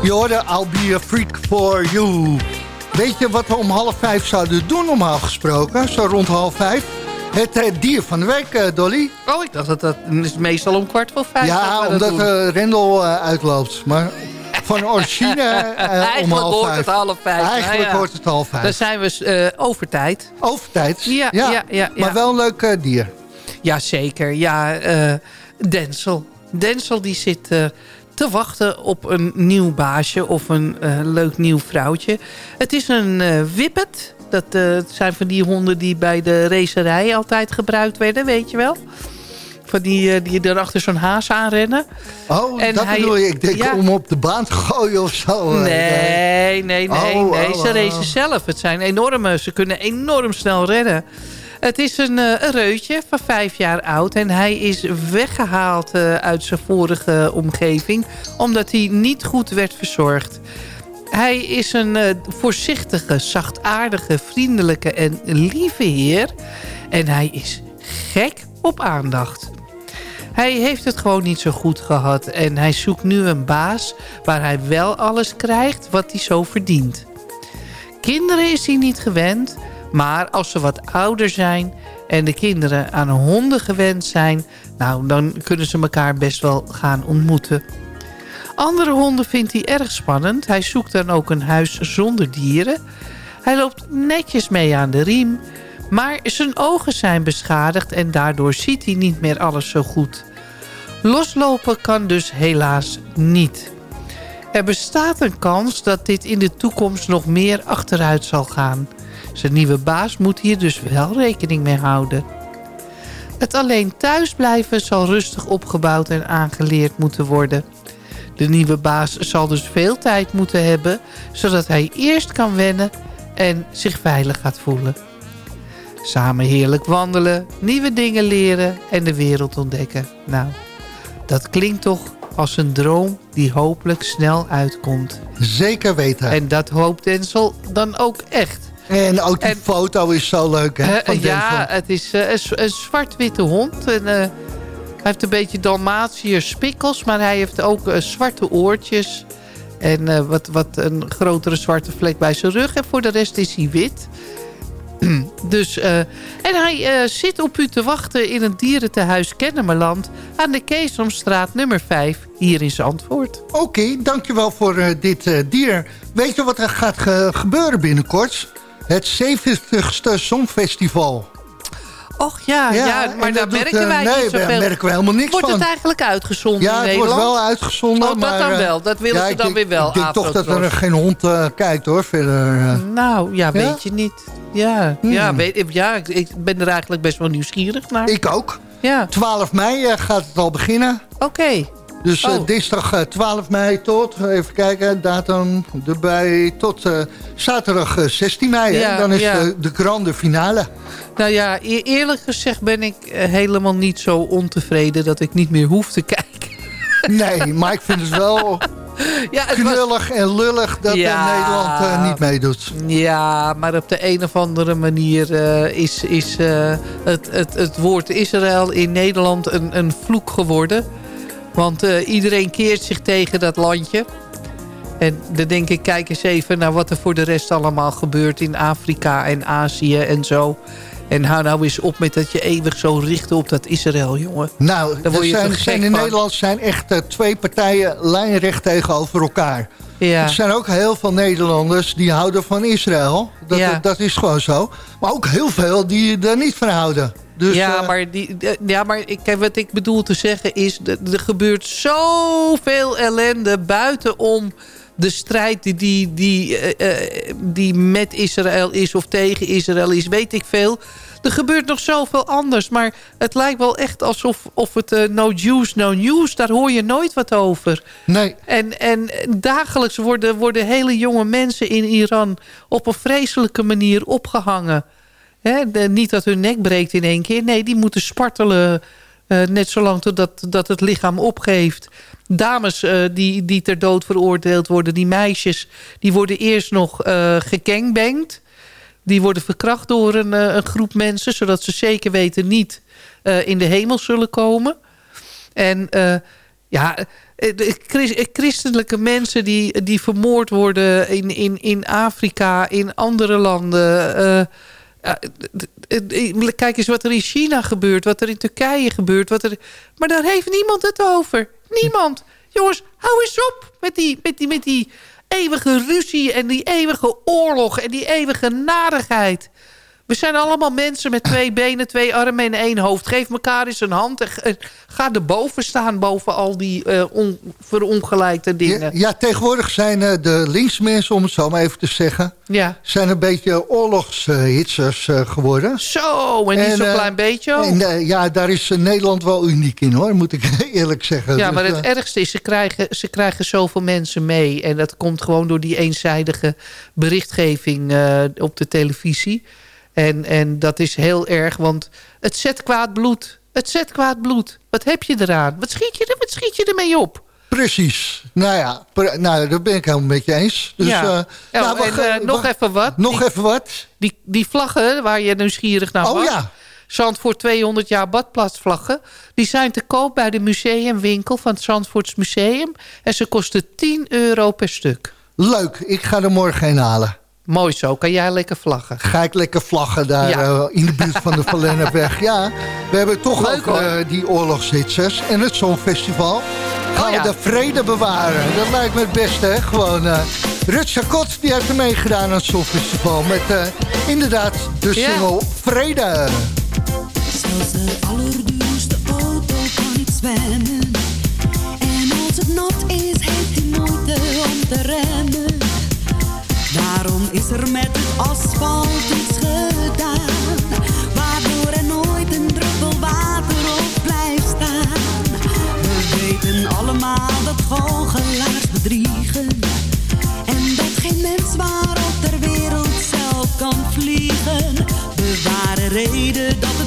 Je hoorde I'll be a freak for you. Weet je wat we om half vijf zouden doen normaal gesproken? Zo rond half vijf. Het uh, dier van de week, uh, Dolly. Oh, ik dacht dat dat is meestal om kwart voor vijf. Ja, omdat uh, Rendel uitloopt. Maar van origine om half vijf. het half vijf. Eigenlijk ja, ja. wordt het half vijf. Dan zijn we over tijd. Over tijd? Ja, ja. ja, ja maar wel een leuk dier. Jazeker, ja. Uh, Denzel. Denzel die zit uh, te wachten op een nieuw baasje of een uh, leuk nieuw vrouwtje. Het is een whippet. Dat zijn van die honden die bij de racerij altijd gebruikt werden, weet je wel. Van die, die er achter zo'n haas aanrennen. Oh, en dat hij, bedoel je? Ik denk ja, om op de baan te gooien of zo. Nee, nee, nee. Oh, nee. Oh, ze oh, racen zelf. Het zijn enorme, ze kunnen enorm snel rennen. Het is een, uh, een reutje van vijf jaar oud. En hij is weggehaald uh, uit zijn vorige omgeving. Omdat hij niet goed werd verzorgd. hij is een uh, voorzichtige, zachtaardige, vriendelijke en lieve heer. En hij is gek op aandacht. Hij heeft het gewoon niet zo goed gehad en hij zoekt nu een baas waar hij wel alles krijgt wat hij zo verdient. Kinderen is hij niet gewend, maar als ze wat ouder zijn en de kinderen aan honden gewend zijn... nou, dan kunnen ze elkaar best wel gaan ontmoeten. Andere honden vindt hij erg spannend. Hij zoekt dan ook een huis zonder dieren. Hij loopt netjes mee aan de riem... Maar zijn ogen zijn beschadigd en daardoor ziet hij niet meer alles zo goed. Loslopen kan dus helaas niet. Er bestaat een kans dat dit in de toekomst nog meer achteruit zal gaan. Zijn nieuwe baas moet hier dus wel rekening mee houden. Het alleen thuisblijven zal rustig opgebouwd en aangeleerd moeten worden. De nieuwe baas zal dus veel tijd moeten hebben... zodat hij eerst kan wennen en zich veilig gaat voelen. Samen heerlijk wandelen, nieuwe dingen leren en de wereld ontdekken. Nou, dat klinkt toch als een droom die hopelijk snel uitkomt. Zeker weten. En dat hoopt Denzel dan ook echt. En ook die foto is zo leuk, hè? Van ja, het is uh, een, zwart-witte hond. En, hij heeft een beetje Dalmatiër spikkels, maar hij heeft ook zwarte oortjes. En wat, wat een grotere zwarte vlek bij zijn rug. En voor de rest is hij wit. dus, uh, en hij uh, zit op u te wachten in een dierentehuis Kennemerland... aan de Keesomstraat nummer 5, hier in Zandvoort. Oké, okay, dankjewel voor uh, dit dier. Weet je wat er gaat ge gebeuren binnenkort? Het 70ste Songfestival. Och ja, ja, ja maar daar merken doet, wij nee, niet zoveel. daar merken we helemaal niks wordt van. Wordt het eigenlijk uitgezonden ja, in Nederland? Ja, het wordt wel uitgezonden. Oh, dat dan wel. Dat willen ja, ze dan denk, weer wel. Ik denk toch dat er geen hond uh, kijkt hoor. Verder, uh. Nou, ja, weet je niet. Ja, hmm. ja, weet, ja ik, ik, ben er eigenlijk best wel nieuwsgierig naar. Ik ook. Ja. 12 mei uh, gaat het al beginnen. Oké. Okay. Dus oh. dinsdag 12 mei tot, even kijken, datum erbij, tot zaterdag 16 mei. Ja, dan is ja. de, de grande finale. Nou ja, e eerlijk gezegd ben ik helemaal niet zo ontevreden dat ik niet meer hoef te kijken. Nee, maar ik vind het wel ja, het knullig was... en lullig dat ja, Nederland uh, niet meedoet. Ja, maar op de een of andere manier uh, is, is uh, het, het, het woord Israël in Nederland een, een vloek geworden. Want iedereen keert zich tegen dat landje. En dan denk ik, kijk eens even naar wat er voor de rest allemaal gebeurt in Afrika en Azië en zo. En hou nou eens op met dat je eeuwig zo richten op dat Israël, jongen. Nou, Daar word je zijn, zijn in van. Nederland zijn echt uh, twee partijen lijnrecht tegenover elkaar. Ja. Er zijn ook heel veel Nederlanders die houden van Israël. Dat, ja. dat is gewoon zo. Maar ook heel veel die er niet van houden. Dus, ja, uh, maar, die, ja, maar ik, wat ik bedoel te zeggen is... er gebeurt zoveel ellende buitenom de strijd die, die, die, uh, die met Israël is of tegen Israël is, weet ik veel. Er gebeurt nog zoveel anders, maar het lijkt wel echt alsof of het uh, no Jews, no news, daar hoor je nooit wat over. Nee. En, en dagelijks worden, worden hele jonge mensen in Iran op een vreselijke manier opgehangen. Niet dat hun nek breekt in één keer, nee, die moeten spartelen... Uh, net zolang totdat dat het lichaam opgeeft dames uh, die, die ter dood veroordeeld worden, die meisjes... die worden eerst nog uh. Die worden verkracht door een, een, groep mensen... zodat ze zeker weten niet in de hemel zullen komen. En ja, christelijke mensen die, die vermoord worden in, in, in Afrika, in andere landen... Kijk eens wat er in China gebeurt, wat er in Turkije gebeurt. Wat er... Maar daar heeft niemand het over. Niemand. Jongens, hou eens op met die, met die, met die eeuwige ruzie en die eeuwige oorlog en die eeuwige narigheid. We zijn allemaal mensen met twee benen, twee armen en één hoofd. Geef elkaar eens een hand en ga erboven staan... boven al die uh, on, verongelijkte dingen. Ja, ja tegenwoordig zijn uh, de linksmensen, om het zo maar even te zeggen... Ja. zijn een beetje oorlogshitsers uh, geworden. Zo, en niet zo'n klein beetje en, Ja, daar is Nederland wel uniek in, hoor, moet ik eerlijk zeggen. Ja, dus, maar het ergste is, ze krijgen, ze krijgen zoveel mensen mee. En dat komt gewoon door die eenzijdige berichtgeving op de televisie... En, en dat is heel erg, want het zet kwaad bloed. Het zet kwaad bloed. Wat heb je eraan? Wat schiet je, er, wat schiet je ermee op? Precies. Nou ja, nou, dat ben ik helemaal met je eens. Dus, ja. Uh, nou, en, nog even wat. Nog even wat. Die, die vlaggen waar je nieuwsgierig naar was. Oh ja. Zandvoort 200 jaar badplaatsvlaggen. Die zijn te koop bij de museumwinkel van het Zandvoorts Museum. En ze kosten 10 euro per stuk. Leuk, ik ga er morgen heen halen. Mooi zo, kan jij lekker vlaggen? Ga ik lekker vlaggen daar uh, in de buurt van de Verlennepweg. Ja, we hebben toch Leuk, ook uh, die oorlogshitsers en het Songfestival. Gaan oh, ja. we de vrede bewaren. Dat lijkt me het beste, hè? Gewoon, uh, Rutger Kot, die heeft er meegedaan aan het Songfestival. Met inderdaad de single ja. Vrede. Zelfs de allerduurste auto kan niet zwemmen. En als het nat is, heeft hij moeite om te remmen. Is er met asfalt iets gedaan. Waardoor er nooit een druppel water op blijft staan. We weten allemaal dat goochelaars bedriegen. En dat geen mens waarop ter wereld zelf kan vliegen. De ware reden dat het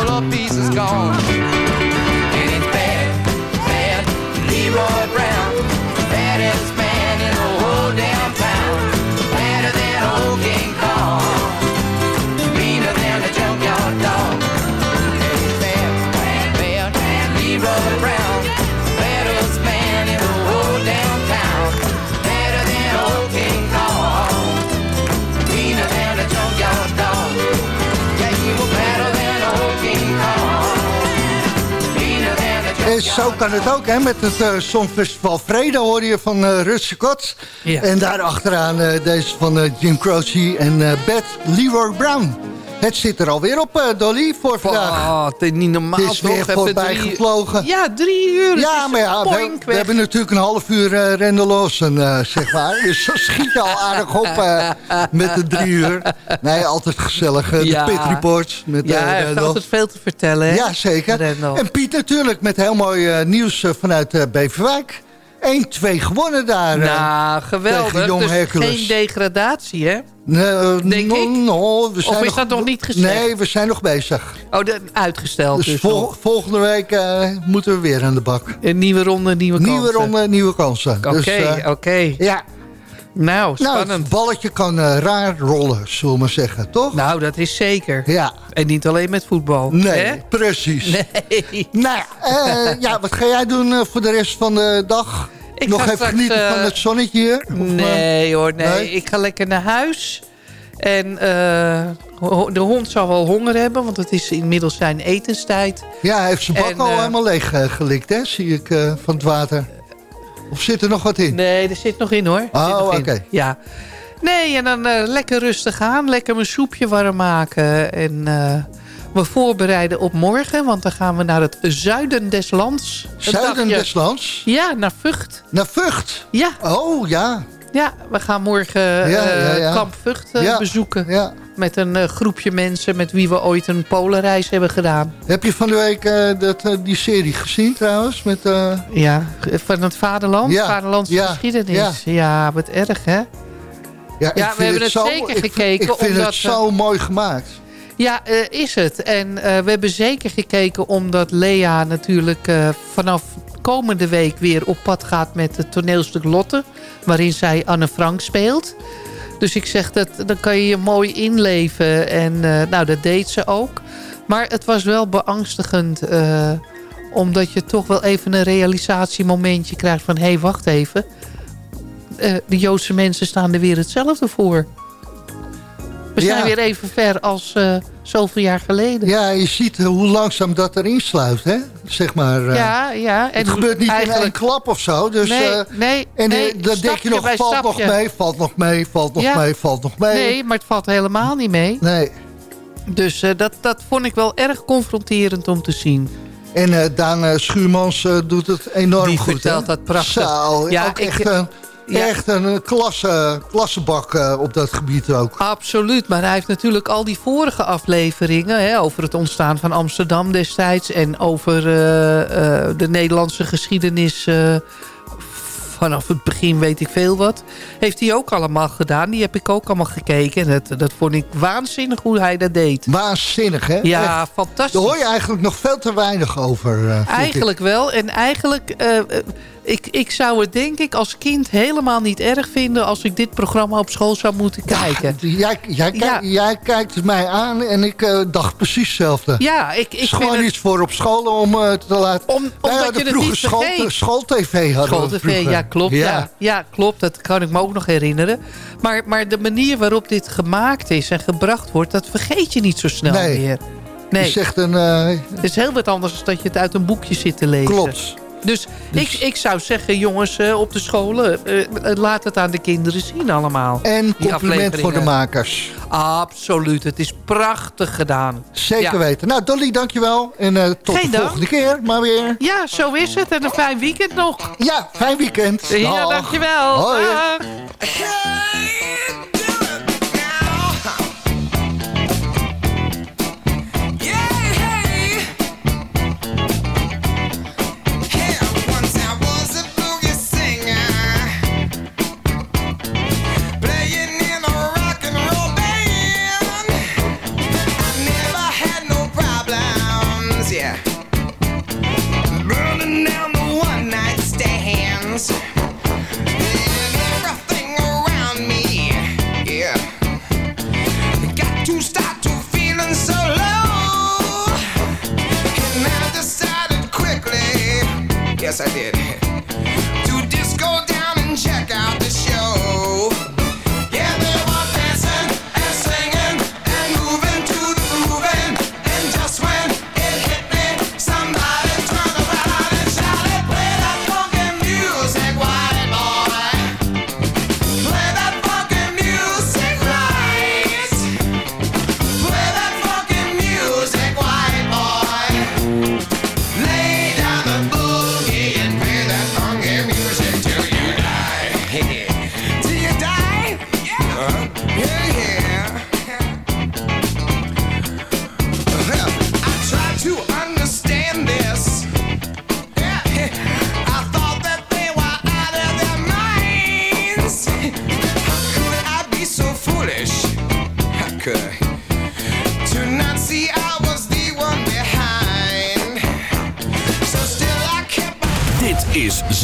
with a couple of pieces gone. Zo kan het ook, hè, met het eh, Songfestival Vrede hoor je van eh Ruud Scott. Ja. En daar achteraan eh, deze van eh, Jim Croce en eh Beth Leroy Brown. Het zit er alweer op, eh, Dolly, voor vandaag. Oh, het is niet normaal. Het is weer toch? Voorbij drie- gevlogen. Ja, drie uur. Het Ja, maar ja, we, hebben natuurlijk een half uur eh Randall Lawson, eh, zeg maar. Dus zo schiet je al aardig op eh, met de drie uur. Nee, altijd gezellig. eh, Ja. De Pit Reports met Ja, eh, hij heeft Randall. altijd veel te vertellen. Hè? Ja, zeker. En Piet natuurlijk met heel mooi nieuws vanuit eh, Beverwijk. 1-2 gewonnen daar. eh. Nou, geweldig. tegen Jong dus Hercules. geen degradatie, hè? Nee, denk no, ik. no, we zijn is dat nog niet gezegd? Nee, we zijn nog bezig. Oh, de, uitgesteld Dus, dus, vol- volgende week eh, moeten we weer aan de bak. Een nieuwe ronde, nieuwe kansen. Nieuwe ronde, nieuwe kansen. Oké, Dus, eh, oké. ja, Nou, nou, spannend. het balletje kan eh, raar rollen, zullen we maar zeggen, toch? Nou, dat is zeker. Ja, En niet alleen met voetbal. nee, Hè? precies. Nee. Nou, eh, ja, wat ga jij doen eh, voor de rest van de dag? Ik Nog ga even straks, genieten van het zonnetje hier? Of, Nee hoor, nee. nee? Ik ga lekker naar huis. En de hond zal wel honger hebben, want het is inmiddels zijn etenstijd. Ja, hij heeft zijn bak En, al helemaal leeg gelikt, hè? Zie ik van het water. Of zit er nog wat in? Nee, er zit nog in hoor. Oh, oké. Ja. Nee, en dan eh, lekker rustig aan. Lekker mijn soepje warm maken. En eh, me voorbereiden op morgen. Want dan gaan we naar het zuiden des lands. Zuiden dagje. des lands? Ja, naar Vught. Naar Vught? Ja, Oh, ja. Ja we gaan morgen eh, Ja, ja, ja. kamp Vught eh, Ja. bezoeken. ja. Met een eh, groepje mensen met wie we ooit een polenreis hebben gedaan. Heb je van de week eh, dat, eh, die serie gezien trouwens? Met, eh, Ja, van het vaderland. Ja, Vaderlandse ja, geschiedenis. Ja. wat erg hè? ja, ik we hebben het zo, zeker ik vind- gekeken, Ik vind omdat, het zo mooi gemaakt. Ja, eh, is het. En eh, we hebben zeker gekeken omdat Lea natuurlijk eh, vanaf komende week weer op pad gaat met het toneelstuk Lotte. Waarin zij Anne Frank speelt. Dus ik zeg, dat, dan kan je je mooi inleven. En eh, nou, dat deed ze ook. Maar het was wel beangstigend. eh, omdat je toch wel even een realisatiemomentje krijgt van... hé, hey, wacht even. Eh, de Joodse mensen staan er weer hetzelfde voor. We zijn weer even ver als zoveel jaar geleden. Ja, je ziet eh, hoe langzaam dat erin sluit, hè? Zeg maar. eh, ja, ja. En het gebeurt niet in één eigenlijk... klap of zo. Dus, nee, eh, nee, en nee, dan denk je nog, valt nog mee, valt nog mee, valt nog Ja. mee, valt nog mee. Nee, maar het valt helemaal niet mee. Nee. Dus eh, dat, dat vond ik wel erg confronterend om te zien. En eh, Daan eh, Schuurmans eh, doet het enorm Die goed. vertelt hè? dat prachtig. Zo, Ja, ook ik- echt, een, ja. echt een klasse, klassebak eh, op dat gebied ook. Absoluut, maar hij heeft natuurlijk al die vorige afleveringen... Hè, over het ontstaan van Amsterdam destijds... en over eh, eh, de Nederlandse geschiedenis... vanaf het begin weet ik veel wat. Heeft hij ook allemaal gedaan. Die heb ik ook allemaal gekeken. En dat, dat vond ik waanzinnig hoe hij dat deed. Waanzinnig, hè? Ja, Echt. fantastisch. Daar hoor je eigenlijk nog veel te weinig over. ik. Eigenlijk wel. En eigenlijk, ik, ik zou het denk ik als kind helemaal niet erg vinden... als ik dit programma op school zou moeten kijken. Jij, jij, Ja. jij kijkt mij aan en ik eh, dacht precies hetzelfde. Ja, ik, Het ik gewoon het... iets voor op school om eh, te laten... Om, Wij omdat je het niet school, vergeet. schooltv. hadden School-tv, ja klopt, ja. ja. klopt, dat kan ik me ook nog herinneren. Maar, maar de manier waarop dit gemaakt is en gebracht wordt... dat vergeet je niet zo snel Nee. meer. Het Nee, is echt een... eh, het is heel wat anders dan dat je het uit een boekje zit te lezen. klopt. Dus, Ik, ik zou zeggen, jongens, eh, op de scholen... eh, laat het aan de kinderen zien allemaal. En compliment voor de makers. Absoluut, het is prachtig gedaan. Zeker Ja. weten. Nou, Dolly, dankjewel. En eh, tot Geen de dank. volgende keer maar weer. Ja, zo is het. En een fijn weekend nog. Ja, fijn weekend. Ja, Dag. dankjewel. Hoi. Dag.